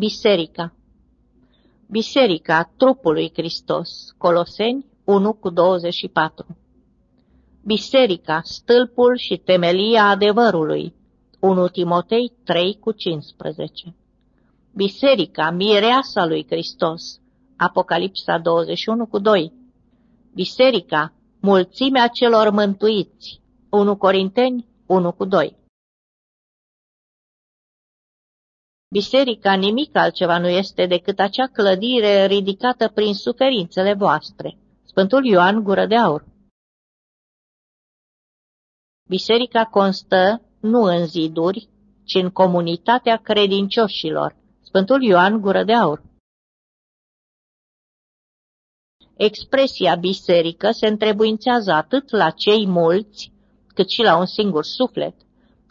Biserica. Biserica trupului Hristos, Coloseni 1 cu 24 Biserica, stâlpul și temelia adevărului, 1 Timotei 3 cu 15 Biserica, mireasa lui Hristos, Apocalipsa 21 cu 2 Biserica, mulțimea celor mântuiți, 1 Corinteni 1 cu 2 Biserica nimic altceva nu este decât acea clădire ridicată prin suferințele voastre. Sfântul Ioan Gură de Aur Biserica constă nu în ziduri, ci în comunitatea credincioșilor. Sfântul Ioan Gură de Aur Expresia biserică se întrebuințează atât la cei mulți, cât și la un singur suflet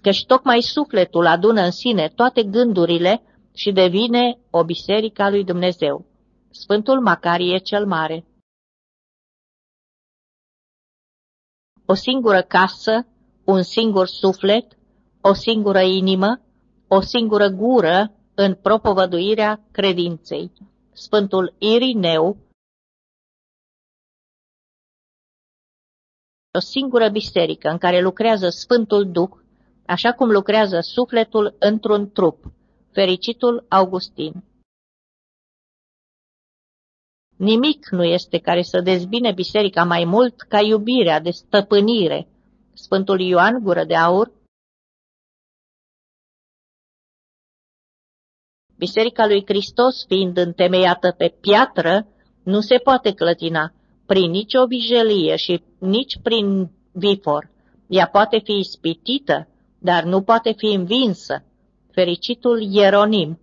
căci tocmai sufletul adună în sine toate gândurile și devine o biserică a lui Dumnezeu. Sfântul Macarie cel Mare O singură casă, un singur suflet, o singură inimă, o singură gură în propovăduirea credinței. Sfântul Irineu o singură biserică în care lucrează Sfântul Duh, așa cum lucrează sufletul într-un trup. Fericitul Augustin Nimic nu este care să dezbine biserica mai mult ca iubirea de stăpânire. Sfântul Ioan Gură de Aur Biserica lui Hristos, fiind întemeiată pe piatră, nu se poate clătina prin nicio vijelie și nici prin vifor. Ea poate fi ispitită, dar nu poate fi învinsă. Fericitul Ieronim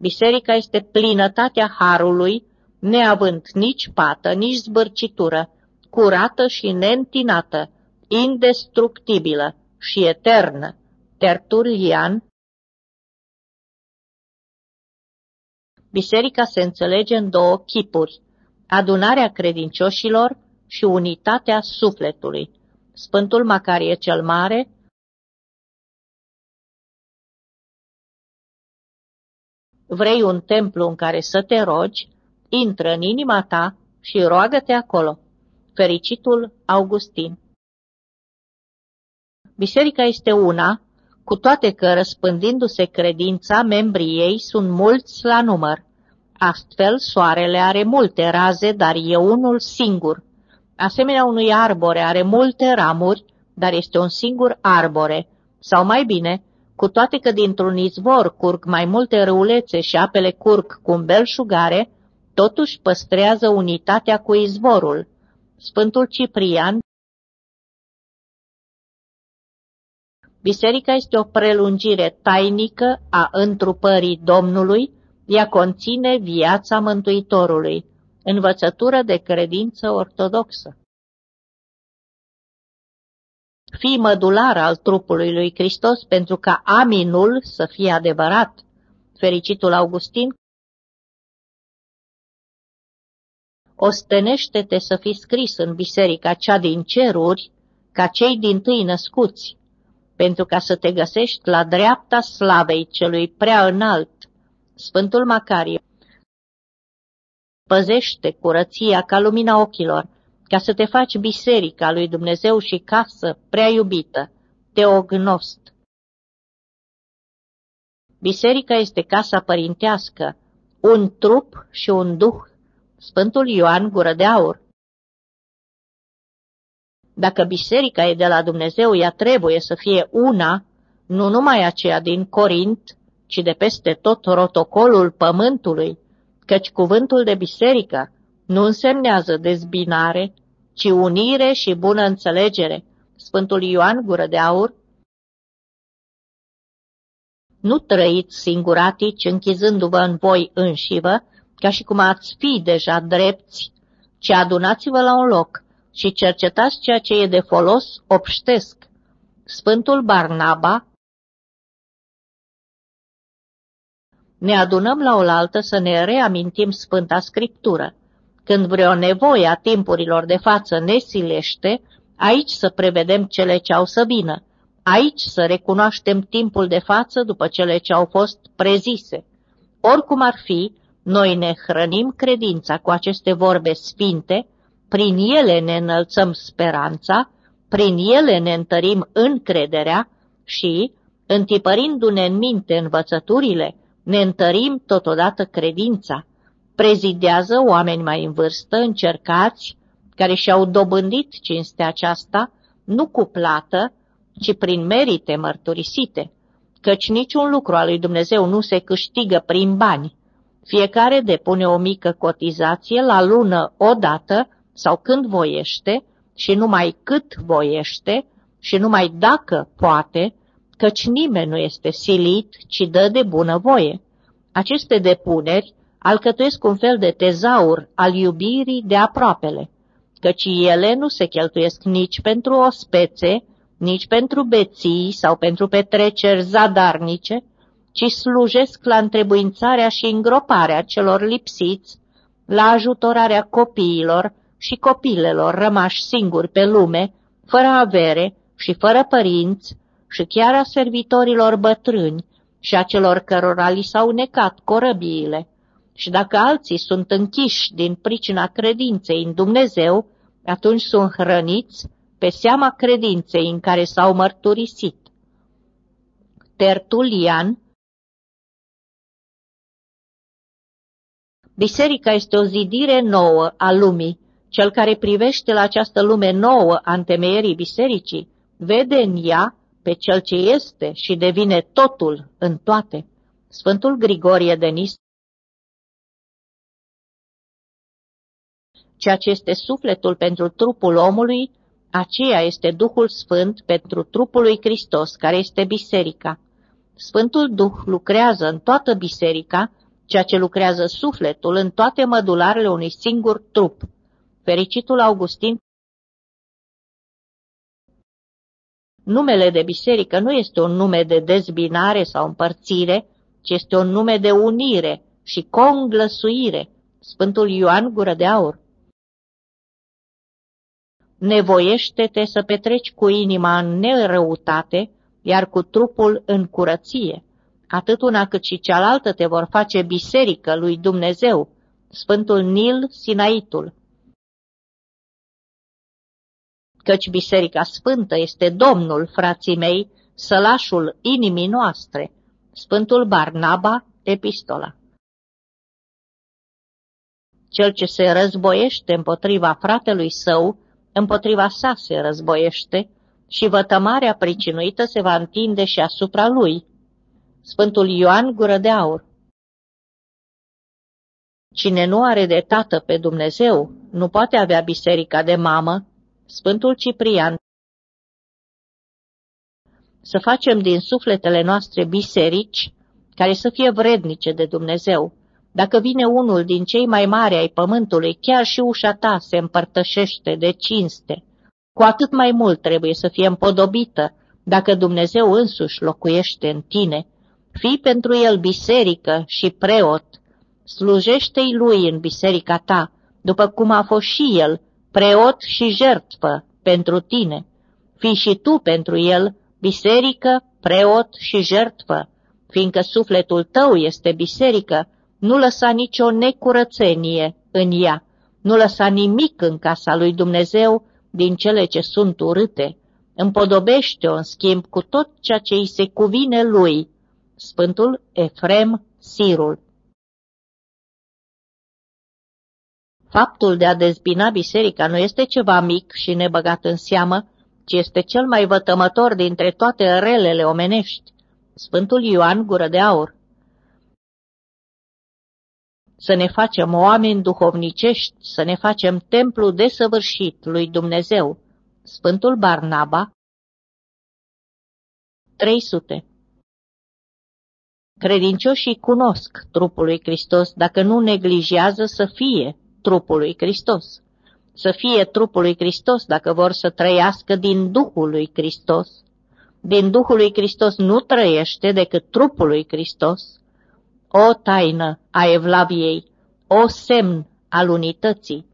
Biserica este plinătatea Harului, neavând nici pată, nici zbârcitură, curată și neîntinată, indestructibilă și eternă. Tertulian Biserica se înțelege în două chipuri, adunarea credincioșilor și unitatea sufletului. Sfântul Macarie cel Mare, Vrei un templu în care să te rogi, intră în inima ta și roagă-te acolo. Fericitul Augustin Biserica este una, cu toate că răspândindu-se credința, membrii ei sunt mulți la număr. Astfel, soarele are multe raze, dar e unul singur asemenea unui arbore, are multe ramuri, dar este un singur arbore, sau mai bine, cu toate că dintr-un izvor curg mai multe râulețe și apele curg cu un belșugare, totuși păstrează unitatea cu izvorul. Sfântul Ciprian Biserica este o prelungire tainică a întrupării Domnului, ea conține viața Mântuitorului învățătură de credință ortodoxă. Fii mădular al trupului lui Hristos pentru ca aminul să fie adevărat. Fericitul Augustin Ostenește-te să fii scris în biserica cea din ceruri, ca cei din tâi născuți, pentru ca să te găsești la dreapta slavei celui prea înalt. Sfântul Macarie Păzește curăția ca lumina ochilor, ca să te faci biserica lui Dumnezeu și casă prea iubită, teognost. Biserica este casa părintească, un trup și un duh. Sfântul Ioan Gură de Aur Dacă biserica e de la Dumnezeu, ea trebuie să fie una, nu numai aceea din Corint, ci de peste tot rotocolul pământului, căci cuvântul de biserică nu însemnează dezbinare, ci unire și bună înțelegere. Sfântul Ioan Gură de Aur Nu trăiți singuratici închizându-vă în voi înșivă, ca și cum ați fi deja drepți, ci adunați-vă la un loc și cercetați ceea ce e de folos obștesc. Sfântul Barnaba ne adunăm la oaltă să ne reamintim Sfânta Scriptură. Când vreo nevoie a timpurilor de față ne silește, aici să prevedem cele ce au să vină. Aici să recunoaștem timpul de față după cele ce au fost prezise. Oricum ar fi, noi ne hrănim credința cu aceste vorbe sfinte, prin ele ne înălțăm speranța, prin ele ne întărim încrederea și, întipărindu-ne în minte învățăturile, ne întărim totodată credința. Prezidează oameni mai în vârstă, încercați, care și-au dobândit cinstea aceasta, nu cu plată, ci prin merite mărturisite, căci niciun lucru al lui Dumnezeu nu se câștigă prin bani. Fiecare depune o mică cotizație la lună odată sau când voiește și numai cât voiește și numai dacă poate, căci nimeni nu este silit, ci dă de bună voie. Aceste depuneri alcătuiesc un fel de tezaur al iubirii de aproapele, căci ele nu se cheltuiesc nici pentru o spețe, nici pentru beții sau pentru petreceri zadarnice, ci slujesc la întrebuințarea și îngroparea celor lipsiți, la ajutorarea copiilor și copilelor rămași singuri pe lume, fără avere și fără părinți, și chiar a servitorilor bătrâni și a celor cărora li s-au necat corăbiile. Și dacă alții sunt închiși din pricina credinței în Dumnezeu, atunci sunt hrăniți pe seama credinței în care s-au mărturisit. Tertulian Biserica este o zidire nouă a lumii. Cel care privește la această lume nouă a întemeierii bisericii, vede în ea pe cel ce este și devine totul în toate. Sfântul Grigorie de Nis Ceea ce este sufletul pentru trupul omului, aceea este Duhul Sfânt pentru trupul lui Hristos, care este biserica. Sfântul Duh lucrează în toată biserica, ceea ce lucrează sufletul în toate mădularele unui singur trup. Fericitul Augustin Numele de biserică nu este un nume de dezbinare sau împărțire, ci este un nume de unire și conglăsuire. Sfântul Ioan Gură de Aur Nevoiește-te să petreci cu inima în nerăutate, iar cu trupul în curăție. Atât una cât și cealaltă te vor face biserică lui Dumnezeu, Sfântul Nil Sinaitul căci Biserica Sfântă este Domnul, frații mei, sălașul inimii noastre. Sfântul Barnaba, Epistola Cel ce se războiește împotriva fratelui său, împotriva sa se războiește și vătămarea pricinuită se va întinde și asupra lui. Sfântul Ioan Gură de Aur Cine nu are de tată pe Dumnezeu, nu poate avea biserica de mamă, Sfântul Ciprian Să facem din sufletele noastre biserici care să fie vrednice de Dumnezeu. Dacă vine unul din cei mai mari ai pământului, chiar și ușa ta se împărtășește de cinste. Cu atât mai mult trebuie să fie împodobită dacă Dumnezeu însuși locuiește în tine. Fii pentru el biserică și preot. Slujește-i lui în biserica ta, după cum a fost și el preot și jertfă pentru tine. Fii și tu pentru el biserică, preot și jertfă, fiindcă sufletul tău este biserică, nu lăsa nicio necurățenie în ea, nu lăsa nimic în casa lui Dumnezeu din cele ce sunt urâte. Împodobește-o, în schimb, cu tot ceea ce îi se cuvine lui. Sfântul Efrem Sirul Faptul de a dezbina biserica nu este ceva mic și nebăgat în seamă, ci este cel mai vătămător dintre toate relele omenești. Sfântul Ioan Gură de Aur Să ne facem oameni duhovnicești, să ne facem templu desăvârșit lui Dumnezeu. Sfântul Barnaba 300 Credincioșii cunosc trupul lui Hristos dacă nu neglijează să fie trupul lui Hristos. Să fie trupul lui Hristos dacă vor să trăiască din Duhul lui Hristos. Din Duhul lui Hristos nu trăiește decât trupul lui Hristos. O taină a evlaviei, o semn al unității,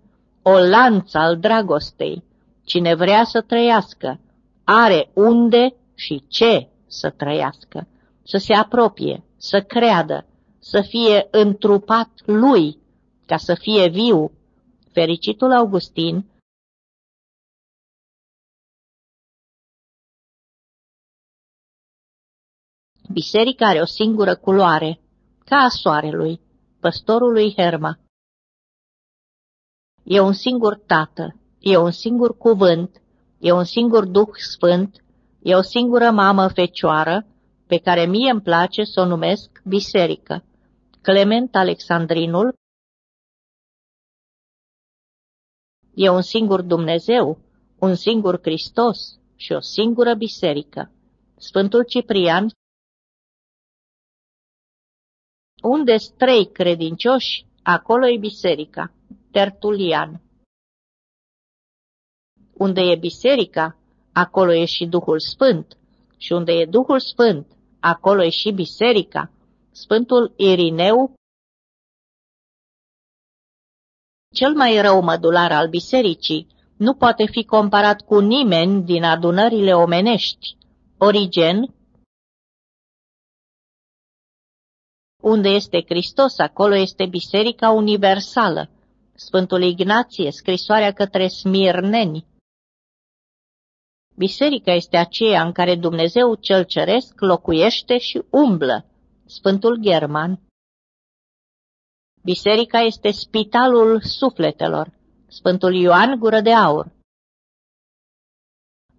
o lanță al dragostei. Cine vrea să trăiască, are unde și ce să trăiască, să se apropie, să creadă, să fie întrupat lui, ca să fie viu. Fericitul Augustin Biserica are o singură culoare, ca a soarelui, păstorului Herma. E un singur tată, e un singur cuvânt, e un singur Duh Sfânt, e o singură mamă fecioară, pe care mie îmi place să o numesc biserică. Clement Alexandrinul E un singur Dumnezeu, un singur Hristos și o singură biserică. Sfântul Ciprian unde trei credincioși, acolo e biserica. Tertulian. Unde e biserica, acolo e și Duhul Sfânt. Și unde e Duhul Sfânt, acolo e și biserica. Sfântul Irineu, cel mai rău mădular al bisericii, nu poate fi comparat cu nimeni din adunările omenești. Origen, Unde este Hristos, acolo este Biserica Universală. Sfântul Ignație, scrisoarea către Smirneni. Biserica este aceea în care Dumnezeu cel Ceresc locuiește și umblă. Sfântul German. Biserica este spitalul sufletelor. Sfântul Ioan Gură de Aur.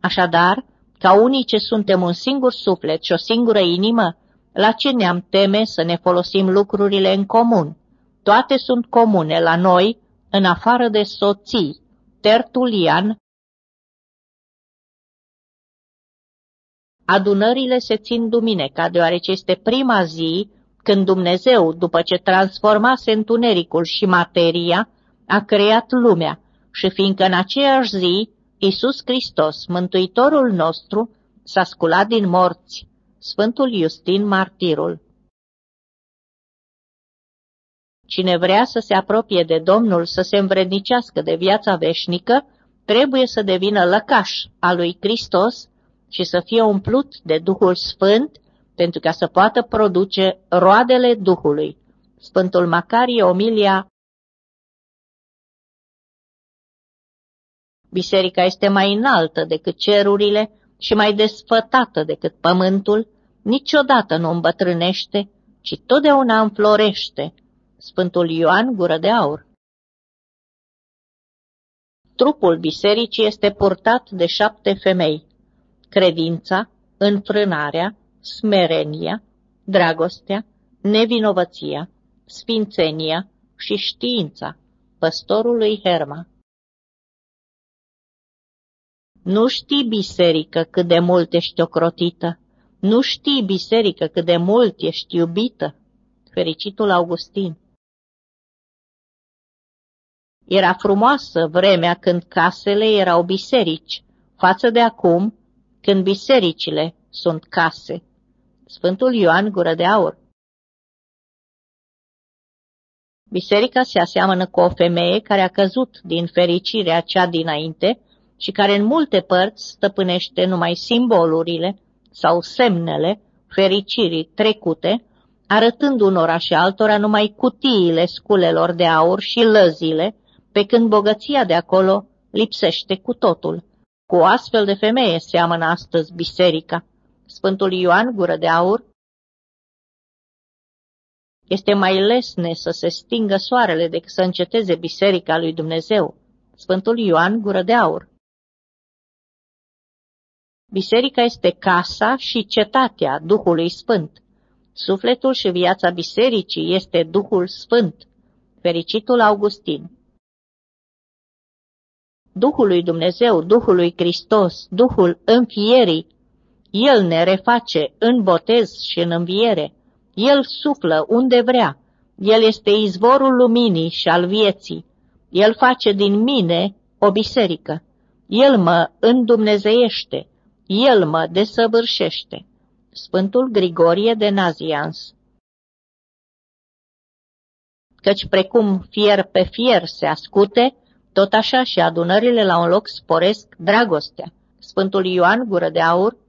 Așadar, ca unii ce suntem un singur suflet și o singură inimă, la ce ne-am teme să ne folosim lucrurile în comun? Toate sunt comune la noi, în afară de soții. Tertulian Adunările se țin duminica, deoarece este prima zi când Dumnezeu, după ce transformase întunericul și materia, a creat lumea. Și fiindcă în aceeași zi Iisus Hristos, Mântuitorul nostru, s-a sculat din morți. Sfântul Iustin Martirul. Cine vrea să se apropie de Domnul, să se învrednicească de viața veșnică, trebuie să devină lăcaș al lui Hristos și să fie umplut de Duhul Sfânt pentru ca să poată produce roadele Duhului. Sfântul Macarie, Omilia Biserica este mai înaltă decât cerurile și mai desfătată decât pământul, niciodată nu îmbătrânește, ci totdeauna înflorește. Sfântul Ioan Gură de Aur Trupul bisericii este purtat de șapte femei. Credința, înfrânarea, smerenia, dragostea, nevinovăția, sfințenia și știința păstorului Herma. Nu știi, biserică, cât de mult ești ocrotită, nu știi, biserică, cât de mult ești iubită? Fericitul Augustin. Era frumoasă vremea când casele erau biserici, față de acum, când bisericile sunt case. Sfântul Ioan Gură de Aur Biserica se aseamănă cu o femeie care a căzut din fericirea cea dinainte și care în multe părți stăpânește numai simbolurile, sau semnele fericirii trecute, arătând unora și altora numai cutiile sculelor de aur și lăzile, pe când bogăția de acolo lipsește cu totul. Cu o astfel de femeie seamănă astăzi biserica. Sfântul Ioan Gură de Aur este mai lesne să se stingă soarele decât să înceteze biserica lui Dumnezeu. Sfântul Ioan Gură de Aur Biserica este casa și cetatea Duhului Sfânt. Sufletul și viața bisericii este Duhul Sfânt. Fericitul Augustin Duhul lui Dumnezeu, Duhul lui Hristos, Duhul înfierii, El ne reface în botez și în înviere. El suflă unde vrea. El este izvorul luminii și al vieții. El face din mine o biserică. El mă îndumnezeiește. El mă desăvârșește. Sfântul Grigorie de Nazians Căci precum fier pe fier se ascute, tot așa și adunările la un loc sporesc dragostea. Sfântul Ioan Gură de Aur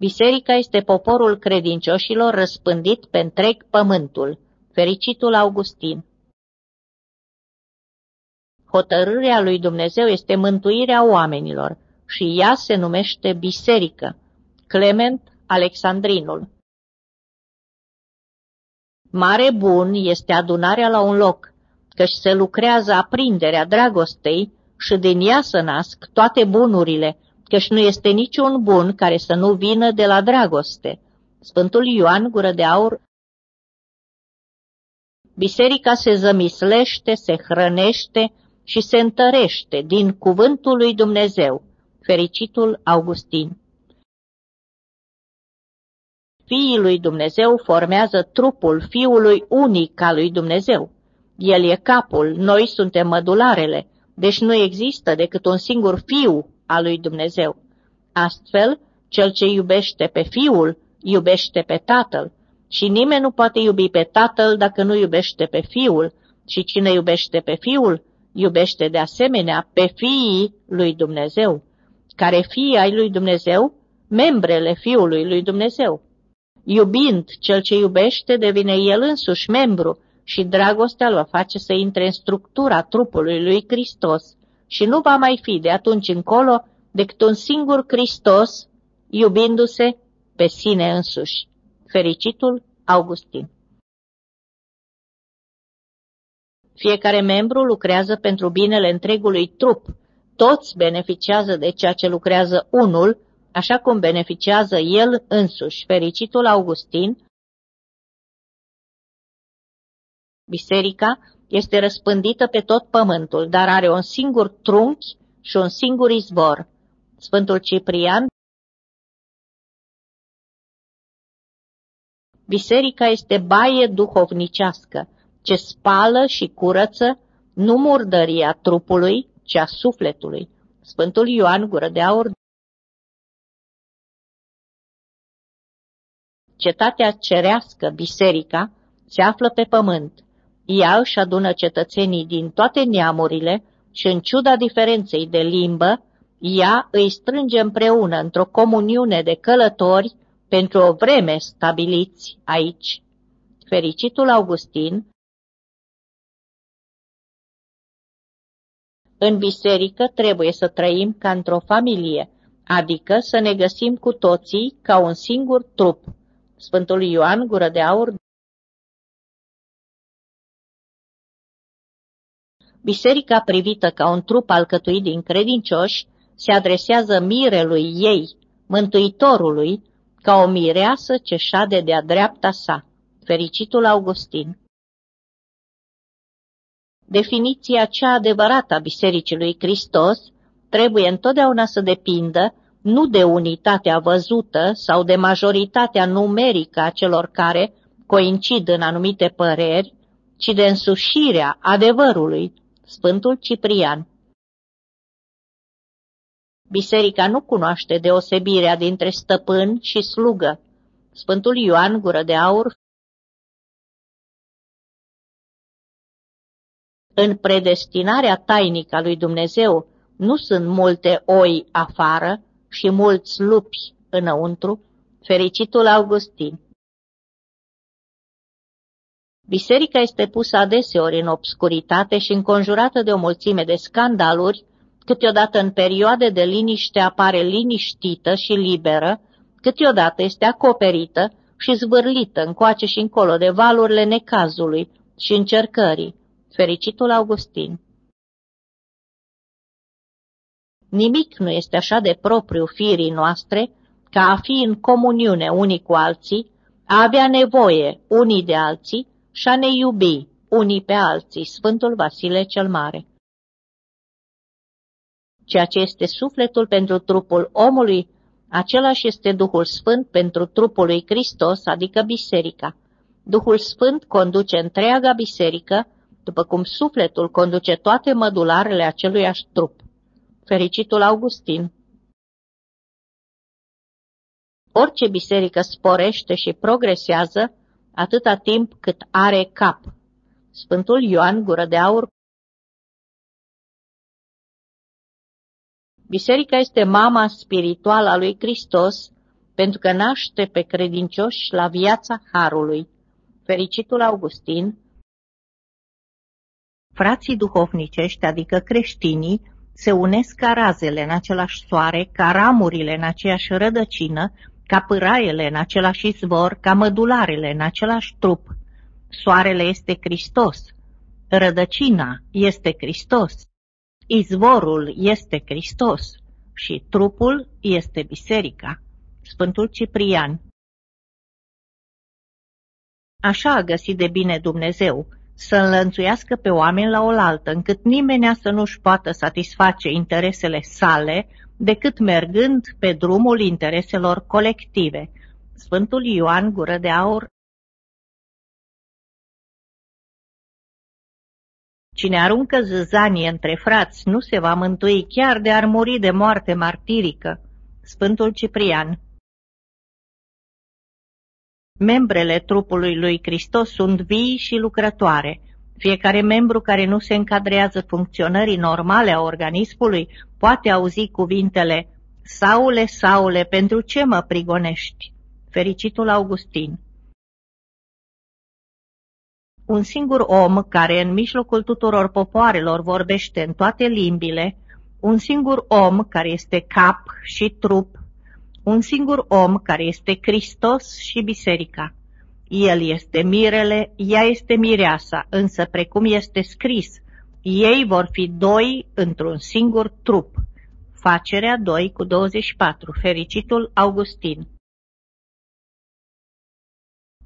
Biserica este poporul credincioșilor răspândit pe întreg pământul. Fericitul Augustin Hotărârea lui Dumnezeu este mântuirea oamenilor și ea se numește biserică. Clement Alexandrinul Mare bun este adunarea la un loc, căci se lucrează aprinderea dragostei și din ea să nasc toate bunurile, căci nu este niciun bun care să nu vină de la dragoste. Sfântul Ioan, gură de aur, Biserica se zămislește, se hrănește și se întărește din cuvântul lui Dumnezeu, fericitul Augustin. Fiii lui Dumnezeu formează trupul Fiului unic al lui Dumnezeu. El e capul, noi suntem mădularele, deci nu există decât un singur Fiu al lui Dumnezeu. Astfel, cel ce iubește pe Fiul, iubește pe Tatăl, și nimeni nu poate iubi pe Tatăl dacă nu iubește pe Fiul, și cine iubește pe Fiul, iubește de asemenea pe fiii lui Dumnezeu, care fii ai lui Dumnezeu, membrele Fiului lui Dumnezeu. Iubind cel ce iubește, devine el însuși membru și dragostea îl va face să intre în structura trupului lui Hristos și nu va mai fi de atunci încolo decât un singur Hristos, iubindu-se pe sine însuși. Fericitul Augustin Fiecare membru lucrează pentru binele întregului trup. Toți beneficiază de ceea ce lucrează unul, așa cum beneficiază el însuși. Fericitul Augustin Biserica este răspândită pe tot pământul, dar are un singur trunchi și un singur izvor. Sfântul Ciprian Biserica este baie duhovnicească, ce spală și curăță nu murdăria trupului, ci a sufletului. Sfântul Ioan Gură de Aur Cetatea cerească, biserica, se află pe pământ. Ea își adună cetățenii din toate neamurile și, în ciuda diferenței de limbă, ea îi strânge împreună într-o comuniune de călători pentru o vreme stabiliți aici. Fericitul Augustin În biserică trebuie să trăim ca într-o familie, adică să ne găsim cu toții ca un singur trup. Sfântul Ioan Gură de Aur Biserica privită ca un trup alcătuit din credincioși se adresează mirelui ei, mântuitorului, ca o mireasă ce șade de-a dreapta sa. Fericitul Augustin definiția cea adevărată a Bisericii lui Hristos trebuie întotdeauna să depindă nu de unitatea văzută sau de majoritatea numerică a celor care coincid în anumite păreri, ci de însușirea adevărului, Sfântul Ciprian. Biserica nu cunoaște deosebirea dintre stăpân și slugă. Sfântul Ioan Gură de Aur În predestinarea tainică a lui Dumnezeu nu sunt multe oi afară și mulți lupi înăuntru, fericitul Augustin. Biserica este pusă adeseori în obscuritate și înconjurată de o mulțime de scandaluri, câteodată în perioade de liniște apare liniștită și liberă, câteodată este acoperită și zvârlită încoace și încolo de valurile necazului și încercării fericitul Augustin. Nimic nu este așa de propriu firii noastre ca a fi în comuniune unii cu alții, a avea nevoie unii de alții și a ne iubi unii pe alții, Sfântul Vasile cel Mare. Ceea ce este sufletul pentru trupul omului, același este Duhul Sfânt pentru trupul lui Hristos, adică biserica. Duhul Sfânt conduce întreaga biserică după cum sufletul conduce toate mădularele aceluiași trup. Fericitul Augustin Orice biserică sporește și progresează atâta timp cât are cap. Sfântul Ioan Gură de Aur Biserica este mama spirituală a lui Hristos, pentru că naște pe credincioși la viața Harului. Fericitul Augustin Frații duhovnicești, adică creștinii, se unesc ca razele în același soare, ca ramurile în aceeași rădăcină, ca pâraiele în același izvor, ca mădularele în același trup. Soarele este Hristos, rădăcina este Hristos, izvorul este Hristos și trupul este biserica. Sfântul Ciprian Așa a găsit de bine Dumnezeu, să înlănțuiască pe oameni la oaltă, încât nimeni să nu-și poată satisface interesele sale decât mergând pe drumul intereselor colective. Sfântul Ioan Gură de Aur Cine aruncă zâzanie între frați nu se va mântui chiar de ar muri de moarte martirică. Sfântul Ciprian Membrele trupului lui Hristos sunt vii și lucrătoare. Fiecare membru care nu se încadrează funcționării normale a organismului poate auzi cuvintele Saule, Saule, pentru ce mă prigonești? Fericitul Augustin Un singur om care în mijlocul tuturor popoarelor vorbește în toate limbile, un singur om care este cap și trup un singur om care este Hristos și biserica. El este mirele, ea este mireasa, însă precum este scris, ei vor fi doi într-un singur trup. Facerea 2 cu 24, fericitul Augustin.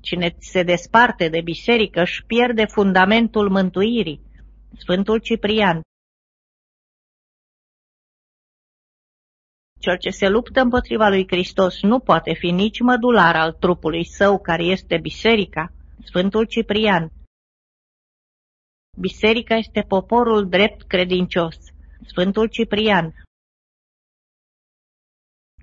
Cine se desparte de biserică își pierde fundamentul mântuirii. Sfântul Ciprian Cel ce se luptă împotriva lui Hristos nu poate fi nici mădular al trupului său, care este biserica, Sfântul Ciprian. Biserica este poporul drept credincios, Sfântul Ciprian.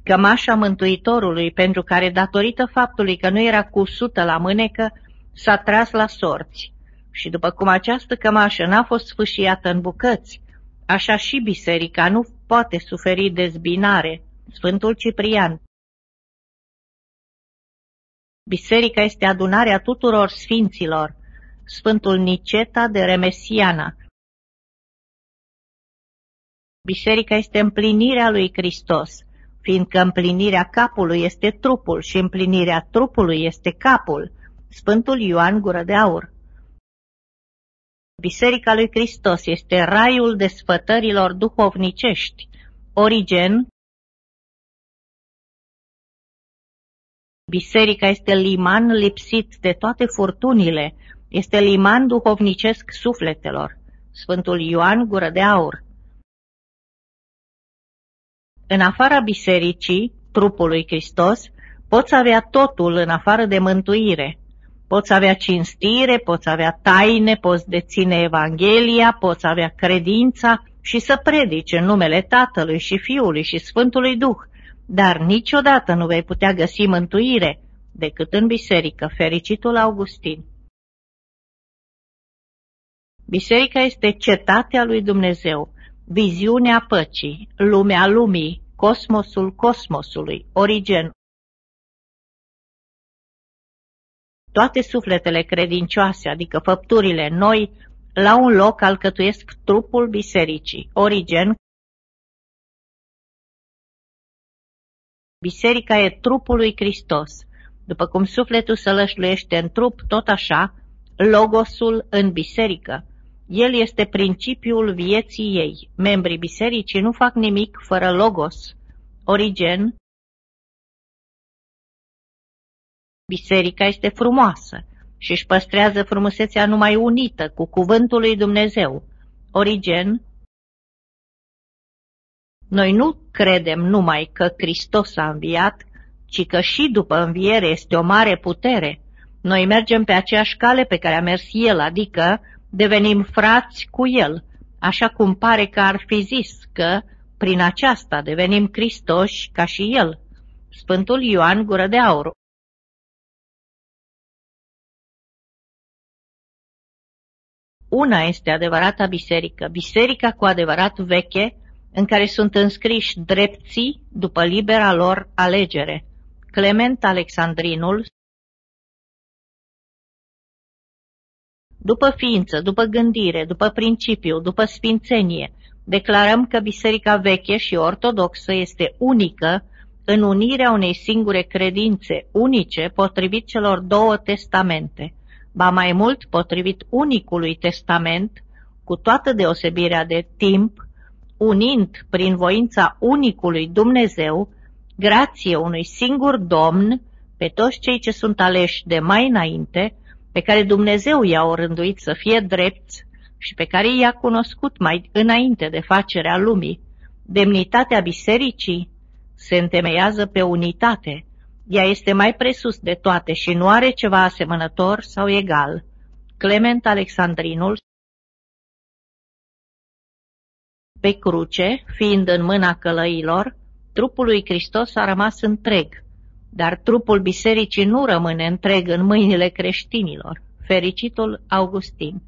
Cămașa Mântuitorului, pentru care, datorită faptului că nu era cusută la mânecă, s-a tras la sorți. Și după cum această cămașă n-a fost sfâșiată în bucăți, așa și biserica nu poate suferi dezbinare. Sfântul Ciprian Biserica este adunarea tuturor sfinților. Sfântul Niceta de Remesiana Biserica este împlinirea lui Hristos, fiindcă împlinirea capului este trupul și împlinirea trupului este capul. Sfântul Ioan Gură de Aur Biserica lui Hristos este raiul desfătărilor duhovnicești. Origen Biserica este liman lipsit de toate furtunile, este liman duhovnicesc sufletelor. Sfântul Ioan Gură de Aur În afara bisericii, trupului Hristos, poți avea totul în afară de mântuire. Poți avea cinstire, poți avea taine, poți deține Evanghelia, poți avea credința și să predici în numele Tatălui și Fiului și Sfântului Duh, dar niciodată nu vei putea găsi mântuire decât în biserică, fericitul Augustin. Biserica este cetatea lui Dumnezeu, viziunea păcii, lumea lumii, cosmosul cosmosului, origen, Toate sufletele credincioase, adică făpturile noi, la un loc alcătuiesc trupul bisericii. Origen Biserica e trupul lui Hristos. După cum sufletul se lășluiește în trup, tot așa, logosul în biserică. El este principiul vieții ei. Membrii bisericii nu fac nimic fără logos. Origen Biserica este frumoasă și își păstrează frumusețea numai unită cu cuvântul lui Dumnezeu. Origen Noi nu credem numai că Hristos a înviat, ci că și după înviere este o mare putere. Noi mergem pe aceeași cale pe care a mers El, adică devenim frați cu El, așa cum pare că ar fi zis că prin aceasta devenim Hristoși ca și El. Sfântul Ioan Gură de Aur Una este adevărata biserică, biserica cu adevărat veche, în care sunt înscriși drepții după libera lor alegere. Clement Alexandrinul După ființă, după gândire, după principiu, după sfințenie, declarăm că Biserica veche și ortodoxă este unică în unirea unei singure credințe unice potrivit celor două testamente, ba mai mult potrivit unicului testament, cu toată deosebirea de timp, unind prin voința unicului Dumnezeu, grație unui singur Domn, pe toți cei ce sunt aleși de mai înainte, pe care Dumnezeu i-a orânduit să fie drepți și pe care i-a cunoscut mai înainte de facerea lumii, demnitatea bisericii se întemeiază pe unitate. Ea este mai presus de toate și nu are ceva asemănător sau egal. Clement Alexandrinul Pe cruce, fiind în mâna călăilor, trupul lui Hristos a rămas întreg, dar trupul bisericii nu rămâne întreg în mâinile creștinilor. Fericitul Augustin